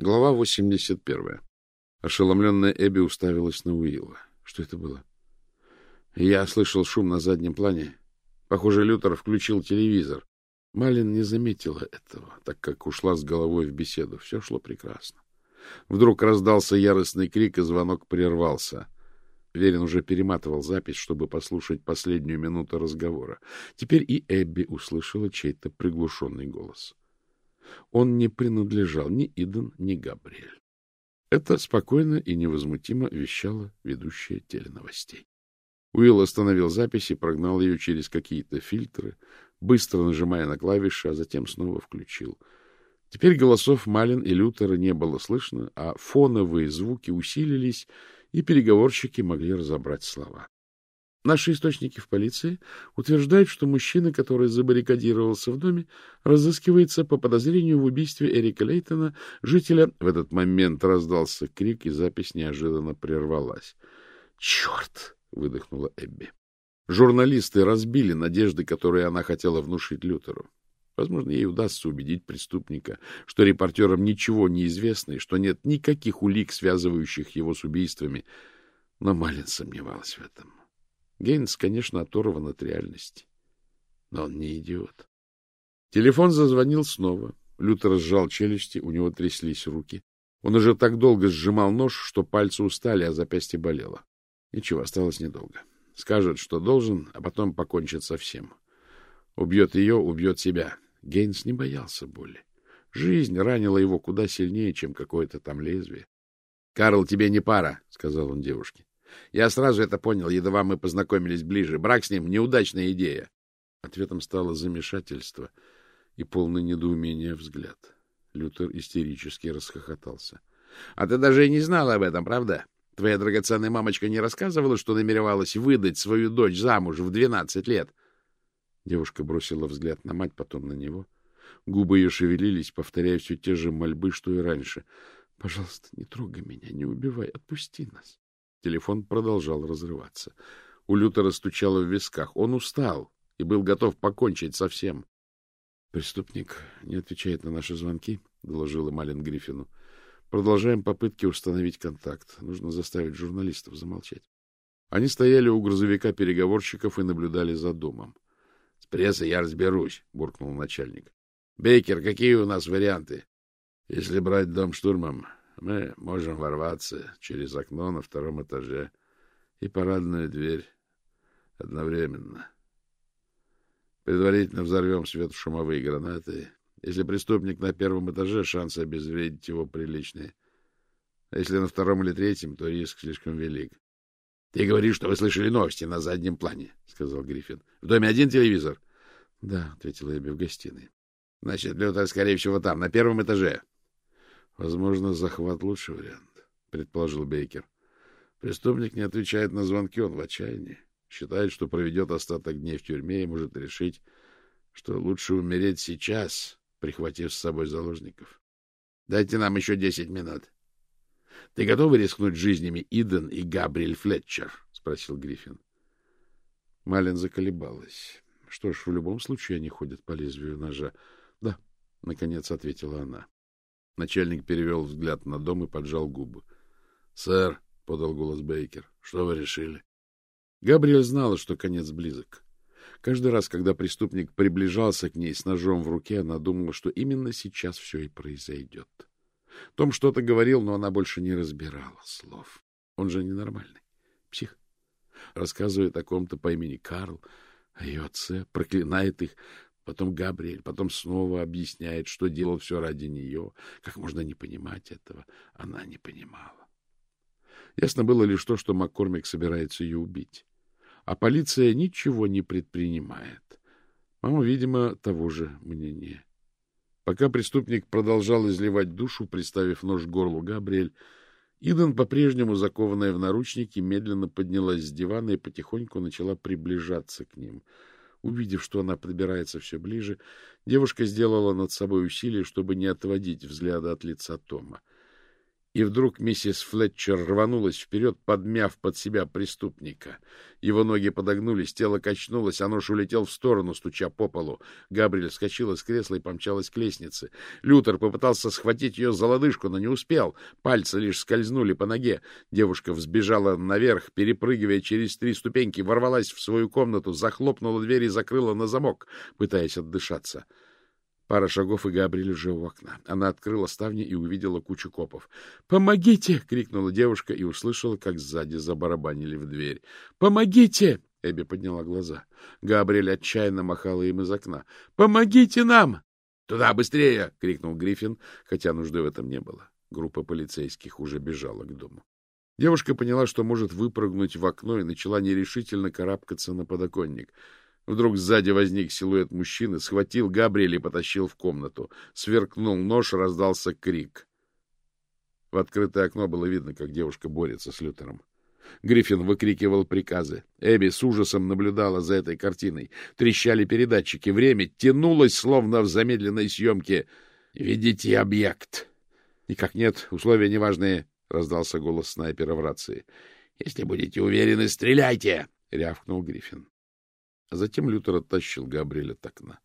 Глава 81. Ошеломленная Эбби уставилась на Уилла. Что это было? Я слышал шум на заднем плане. Похоже, Лютер включил телевизор. Малин не заметила этого, так как ушла с головой в беседу. Все шло прекрасно. Вдруг раздался яростный крик, и звонок прервался. Верин уже перематывал запись, чтобы послушать последнюю минуту разговора. Теперь и Эбби услышала чей-то приглушенный голос. Он не принадлежал ни Иден, ни Габриэль. Это спокойно и невозмутимо вещала ведущая теленовостей. Уилл остановил запись и прогнал ее через какие-то фильтры, быстро нажимая на клавиши, а затем снова включил. Теперь голосов Малин и Лютера не было слышно, а фоновые звуки усилились, и переговорщики могли разобрать слова. Наши источники в полиции утверждают, что мужчина, который забаррикадировался в доме, разыскивается по подозрению в убийстве Эрика Лейтона, жителя... В этот момент раздался крик, и запись неожиданно прервалась. «Черт!» — выдохнула Эбби. Журналисты разбили надежды, которые она хотела внушить Лютеру. Возможно, ей удастся убедить преступника, что репортерам ничего не известно и что нет никаких улик, связывающих его с убийствами. Но Малин сомневалась в этом. Гейнс, конечно, оторван от реальности. Но он не идиот. Телефон зазвонил снова. Лютер сжал челюсти, у него тряслись руки. Он уже так долго сжимал нож, что пальцы устали, а запястье болело. Ничего, осталось недолго. Скажет, что должен, а потом покончит со всем. Убьет ее, убьет себя. Гейнс не боялся боли. Жизнь ранила его куда сильнее, чем какое-то там лезвие. — Карл, тебе не пара, — сказал он девушке. Я сразу это понял, едва мы познакомились ближе. Брак с ним — неудачная идея. Ответом стало замешательство и полное недоумение взгляд. Лютер истерически расхохотался. — А ты даже и не знала об этом, правда? Твоя драгоценная мамочка не рассказывала, что намеревалась выдать свою дочь замуж в двенадцать лет? Девушка бросила взгляд на мать, потом на него. Губы ее шевелились, повторяя все те же мольбы, что и раньше. — Пожалуйста, не трогай меня, не убивай, отпусти нас. Телефон продолжал разрываться. У Лютера стучало в висках. Он устал и был готов покончить со всем. — Преступник не отвечает на наши звонки, — доложила Малин Гриффину. — Продолжаем попытки установить контакт. Нужно заставить журналистов замолчать. Они стояли у грузовика переговорщиков и наблюдали за домом. — С прессой я разберусь, — буркнул начальник. — Бейкер, какие у нас варианты? — Если брать дом штурмом, мы можем ворваться через окно на втором этаже и парадную дверь одновременно. Предварительно взорвем светошумовые гранаты. Если преступник на первом этаже, шансы обезвредить его приличные. А если на втором или третьем, то риск слишком велик. — Ты говоришь, что вы слышали новости на заднем плане, — сказал Гриффин. — В доме один телевизор? — Да, — ответила Эбби в гостиной. — Значит, Лютер, скорее всего, там, на первом этаже. Возможно, захват лучший вариант, предположил Бейкер. Преступник не отвечает на звонки, он в отчаянии. Считает, что проведет остаток дней в тюрьме и может решить, что лучше умереть сейчас, прихватив с собой заложников. Дайте нам еще десять минут. — Ты готовы рискнуть жизнями Иден и Габриэль Флетчер? — спросил Гриффин. Малин заколебалась. Что ж, в любом случае они ходят по лезвию ножа. — Да, — наконец ответила она. Начальник перевел взгляд на дом и поджал губы. — Сэр, — подал голос Бейкер, — что вы решили? Габриэль знала, что конец близок. Каждый раз, когда преступник приближался к ней с ножом в руке, она думала, что именно сейчас все и произойдет. Том что-то говорил, но она больше не разбирала слов. Он же ненормальный. Псих. Рассказывает о ком-то по имени Карл, о ее отце, проклинает их, Потом Габриэль, потом снова объясняет, что делал все ради нее. Как можно не понимать этого? Она не понимала. Ясно было лишь то, что Маккормик собирается ее убить. А полиция ничего не предпринимает. Мама, видимо, того же мнения. Пока преступник продолжал изливать душу, приставив нож к горлу Габриэль, Иден, по-прежнему закованная в наручники, медленно поднялась с дивана и потихоньку начала приближаться к ним — Увидев, что она подбирается все ближе, девушка сделала над собой усилие, чтобы не отводить взгляда от лица Тома. И вдруг миссис Флетчер рванулась вперед, подмяв под себя преступника. Его ноги подогнулись, тело качнулось, а нож улетел в сторону, стуча по полу. Габриэль вскочила с кресла и помчалась к лестнице. Лютер попытался схватить ее за лодыжку, но не успел. Пальцы лишь скользнули по ноге. Девушка взбежала наверх, перепрыгивая через три ступеньки, ворвалась в свою комнату, захлопнула дверь и закрыла на замок, пытаясь отдышаться. Пара шагов, и Габриэль уже у окна. Она открыла ставни и увидела кучу копов. «Помогите!» — крикнула девушка и услышала, как сзади забарабанили в дверь. «Помогите!» — Эбби подняла глаза. Габриэль отчаянно махала им из окна. «Помогите нам!» «Туда, быстрее!» — крикнул Гриффин, хотя нужды в этом не было. Группа полицейских уже бежала к дому. Девушка поняла, что может выпрыгнуть в окно, и начала нерешительно карабкаться на подоконник. Вдруг сзади возник силуэт мужчины, схватил Габриэль и потащил в комнату. Сверкнул нож, раздался крик. В открытое окно было видно, как девушка борется с Лютером. Гриффин выкрикивал приказы. Эбби с ужасом наблюдала за этой картиной. Трещали передатчики. Время тянулось, словно в замедленной съемке. «Видите объект!» «Никак нет, условия неважные», — раздался голос снайпера в рации. «Если будете уверены, стреляйте!» — рявкнул Гриффин. Затем Лютер оттащил Габриэля от окна.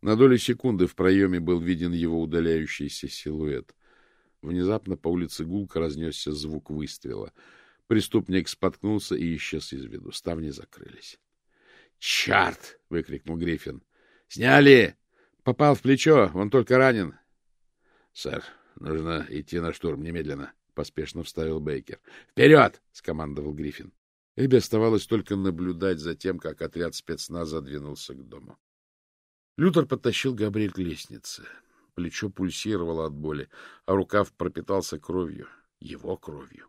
На долю секунды в проеме был виден его удаляющийся силуэт. Внезапно по улице гулко разнесся звук выстрела. Преступник споткнулся и исчез из виду. Ставни закрылись. «Черт!» — выкрикнул Гриффин. «Сняли! Попал в плечо, он только ранен». «Сэр, нужно идти на штурм немедленно», — поспешно вставил Бейкер. «Вперед!» — скомандовал Гриффин. Эбби оставалось только наблюдать за тем, как отряд спецназа двинулся к дому. Лютер подтащил Габриэль к лестнице. Плечо пульсировало от боли, а рукав пропитался кровью. Его кровью.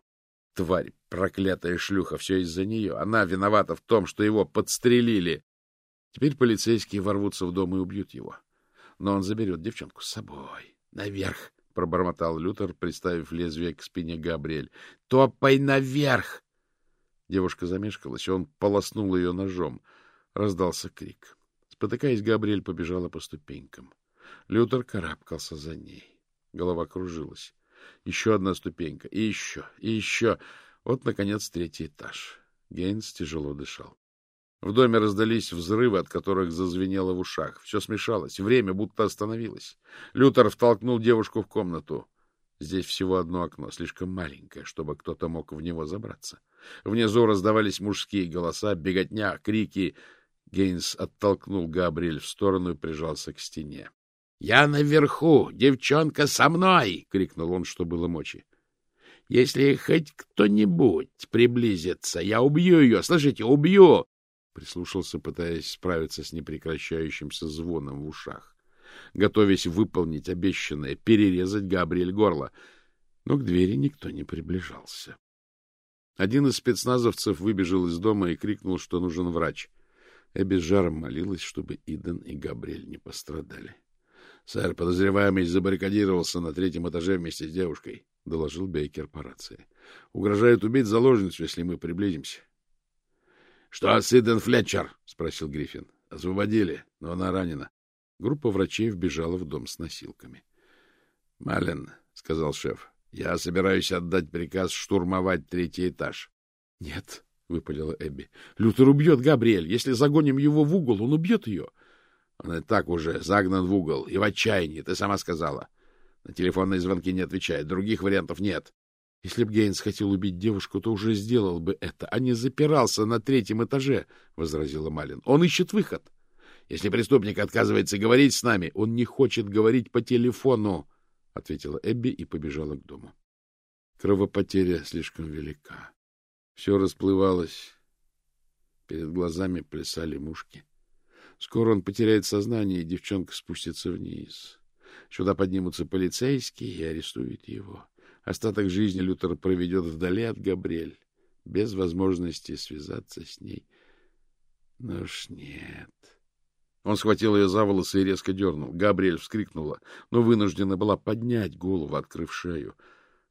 Тварь, проклятая шлюха, все из-за нее. Она виновата в том, что его подстрелили. Теперь полицейские ворвутся в дом и убьют его. Но он заберет девчонку с собой. Наверх, — пробормотал Лютер, приставив лезвие к спине Габриэль. — Топай наверх! Девушка замешкалась, он полоснул ее ножом. Раздался крик. Спотыкаясь, Габриэль побежала по ступенькам. Лютер карабкался за ней. Голова кружилась. Еще одна ступенька, и еще, и еще. Вот, наконец, третий этаж. Гейнс тяжело дышал. В доме раздались взрывы, от которых зазвенело в ушах. Все смешалось, время будто остановилось. Лютер втолкнул девушку в комнату. Здесь всего одно окно, слишком маленькое, чтобы кто-то мог в него забраться. Внизу раздавались мужские голоса, беготня, крики. Гейнс оттолкнул Габриэль в сторону и прижался к стене. — Я наверху! Девчонка со мной! — крикнул он, что было мочи. — Если хоть кто-нибудь приблизится, я убью ее! Слышите, убью! Прислушался, пытаясь справиться с непрекращающимся звоном в ушах, готовясь выполнить обещанное, перерезать Габриэль горло. Но к двери никто не приближался. Один из спецназовцев выбежал из дома и крикнул, что нужен врач. Эбби с жаром молилась, чтобы Иден и Габриэль не пострадали. — Сэр, подозреваемый забаррикадировался на третьем этаже вместе с девушкой, — доложил Бейкер по рации. — Угрожает убить заложницу, если мы приблизимся. — Что с Иден Флетчер? — спросил Гриффин. — Освободили, но она ранена. Группа врачей вбежала в дом с носилками. — Малин, — сказал шеф, я собираюсь отдать приказ штурмовать третий этаж. — Нет, — выпалила Эбби. — Лютер убьет Габриэль. Если загоним его в угол, он убьет ее. Он и так уже загнан в угол и в отчаянии, ты сама сказала. На телефонные звонки не отвечает. Других вариантов нет. Если б Гейнс хотел убить девушку, то уже сделал бы это, а не запирался на третьем этаже, — возразила Малин. — Он ищет выход. Если преступник отказывается говорить с нами, он не хочет говорить по телефону. — ответила Эбби и побежала к дому. Кровопотеря слишком велика. Все расплывалось. Перед глазами плясали мушки. Скоро он потеряет сознание, и девчонка спустится вниз. Сюда поднимутся полицейские и арестуют его. Остаток жизни Лютер проведет вдали от Габриэль, без возможности связаться с ней. Но уж нет. Он схватил ее за волосы и резко дернул. Габриэль вскрикнула, но вынуждена была поднять голову, открыв шею.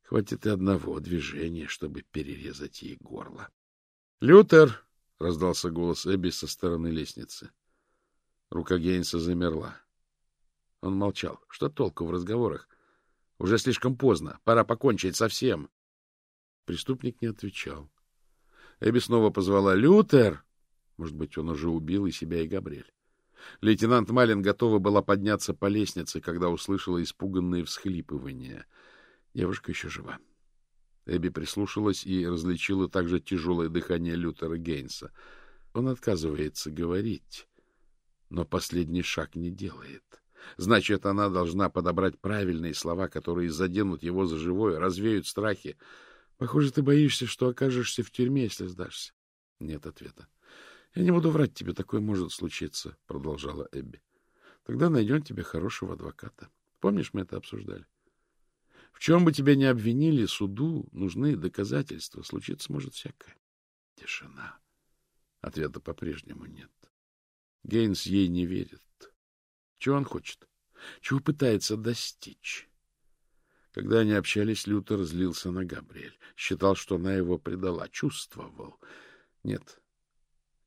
Хватит и одного движения, чтобы перерезать ей горло. — Лютер! — раздался голос Эбби со стороны лестницы. Рука Гейнса замерла. Он молчал. Что толку в разговорах? Уже слишком поздно. Пора покончить со всем. Преступник не отвечал. Эбби снова позвала «Лютер!» Может быть, он уже убил и себя, и Габриэль. Лейтенант Малин готова была подняться по лестнице, когда услышала испуганные всхлипывания. Девушка еще жива. Эбби прислушалась и различила также тяжелое дыхание Лютера Гейнса. Он отказывается говорить, но последний шаг не делает. Значит, она должна подобрать правильные слова, которые заденут его за живое, развеют страхи. Похоже, ты боишься, что окажешься в тюрьме, если сдашься. Нет ответа. — Я не буду врать тебе, такое может случиться, — продолжала Эбби. — Тогда найдем тебе хорошего адвоката. Помнишь, мы это обсуждали? В чем бы тебя ни обвинили, суду нужны доказательства. Случиться может всякое. Тишина. Ответа по-прежнему нет. Гейнс ей не верит. Чего он хочет? Чего пытается достичь? Когда они общались, Лютер злился на Габриэль. Считал, что она его предала. Чувствовал. Нет,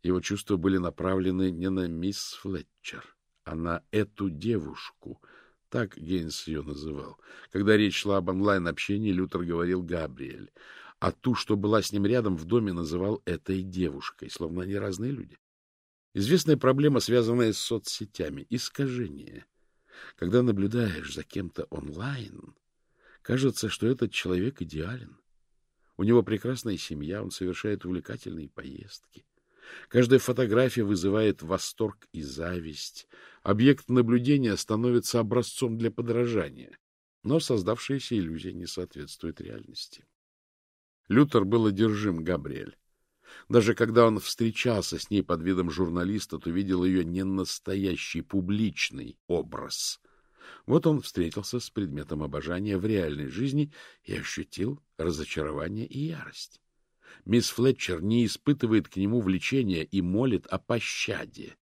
его чувства были направлены не на мисс Флетчер, а на эту девушку. Так Гейнс ее называл. Когда речь шла об онлайн-общении, Лютер говорил «Габриэль», а ту, что была с ним рядом в доме, называл этой девушкой, словно они разные люди. Известная проблема, связанная с соцсетями — искажение. Когда наблюдаешь за кем-то онлайн, кажется, что этот человек идеален. У него прекрасная семья, он совершает увлекательные поездки. Каждая фотография вызывает восторг и зависть. Объект наблюдения становится образцом для подражания. Но создавшаяся иллюзия не соответствует реальности. Лютер был одержим Габриэль. Даже когда он встречался с ней под видом журналиста, то видел ее не настоящий публичный образ. Вот он встретился с предметом обожания в реальной жизни и ощутил разочарование и ярость. Мисс Флетчер не испытывает к нему влечения и молит о пощаде.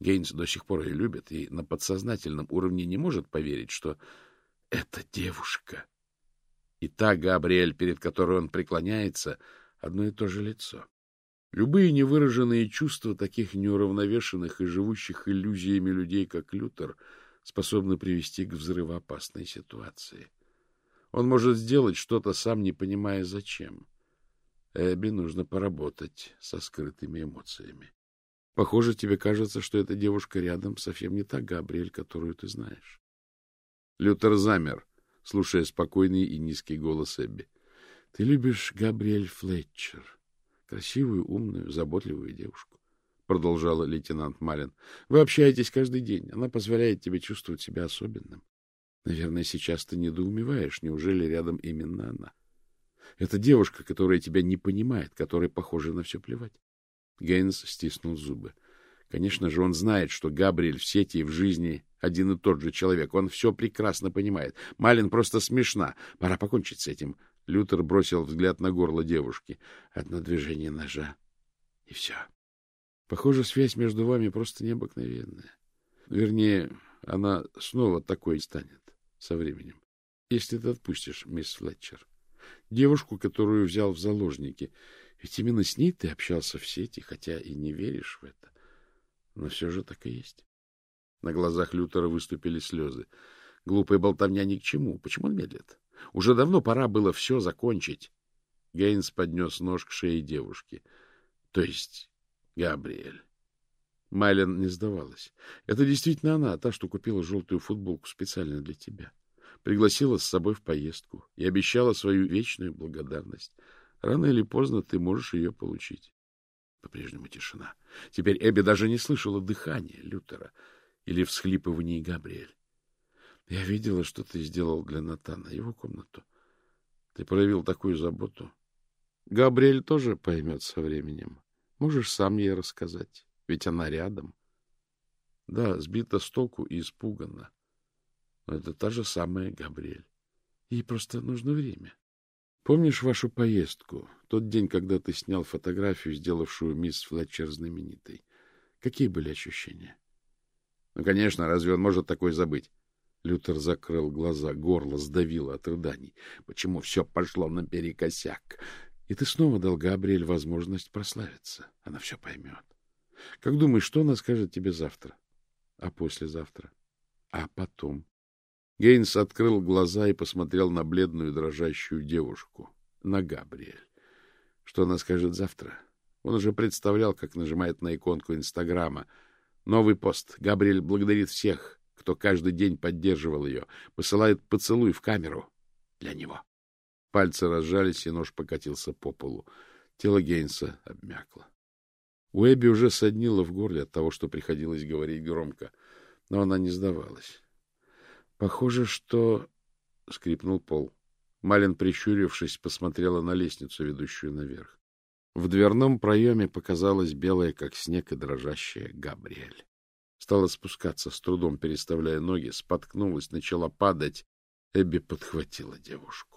Гейнс до сих пор ее любит и на подсознательном уровне не может поверить, что это девушка. И та Габриэль, перед которой он преклоняется, одно и то же лицо. Любые невыраженные чувства таких неуравновешенных и живущих иллюзиями людей, как Лютер, способны привести к взрывоопасной ситуации. Он может сделать что-то, сам не понимая зачем. Эбби нужно поработать со скрытыми эмоциями. Похоже, тебе кажется, что эта девушка рядом совсем не та Габриэль, которую ты знаешь. Лютер замер, слушая спокойный и низкий голос Эбби. — Ты любишь Габриэль Флетчер, красивую, умную, заботливую девушку, — продолжала лейтенант Малин. — Вы общаетесь каждый день. Она позволяет тебе чувствовать себя особенным. Наверное, сейчас ты недоумеваешь, неужели рядом именно она? — это девушка, которая тебя не понимает, которая похожа на все плевать. Гейнс стиснул зубы. Конечно же, он знает, что Габриэль в сети и в жизни один и тот же человек. Он все прекрасно понимает. Малин просто смешна. Пора покончить с этим. Лютер бросил взгляд на горло девушки. Одно движение ножа. И все. Похоже, связь между вами просто необыкновенная. Вернее, она снова такой станет со временем. Если ты отпустишь мисс Флетчер девушку, которую взял в заложники. Ведь именно с ней ты общался в сети, хотя и не веришь в это. Но все же так и есть. На глазах Лютера выступили слезы. Глупая болтовня ни к чему. Почему он медлит? Уже давно пора было все закончить. Гейнс поднес нож к шее девушки. То есть Габриэль. Майлен не сдавалась. Это действительно она, та, что купила желтую футболку специально для тебя пригласила с собой в поездку и обещала свою вечную благодарность. Рано или поздно ты можешь ее получить. По-прежнему тишина. Теперь Эбби даже не слышала дыхания Лютера или всхлипываний Габриэль. Я видела, что ты сделал для Натана, его комнату. Ты проявил такую заботу. Габриэль тоже поймет со временем. Можешь сам ей рассказать, ведь она рядом. Да, сбита с толку и испугана. Это та же самая Габриэль. Ей просто нужно время. Помнишь вашу поездку, тот день, когда ты снял фотографию, сделавшую мисс Флетчер знаменитой? Какие были ощущения? Ну, конечно, разве он может такое забыть? Лютер закрыл глаза, горло сдавило от рыданий. Почему все пошло наперекосяк? И ты снова дал Габриэль возможность прославиться. Она все поймет. Как думаешь, что она скажет тебе завтра? А послезавтра? А потом? Гейнс открыл глаза и посмотрел на бледную дрожащую девушку, на Габриэль. Что она скажет завтра? Он уже представлял, как нажимает на иконку Инстаграма. Новый пост. Габриэль благодарит всех, кто каждый день поддерживал ее, посылает поцелуй в камеру для него. Пальцы разжались, и нож покатился по полу. Тело Гейнса обмякло. У Эбби уже соднило в горле от того, что приходилось говорить громко, но она не сдавалась. — Похоже, что... — скрипнул пол. Малин, прищурившись, посмотрела на лестницу, ведущую наверх. В дверном проеме показалась белая, как снег, и дрожащая Габриэль. Стала спускаться, с трудом переставляя ноги, споткнулась, начала падать. Эбби подхватила девушку.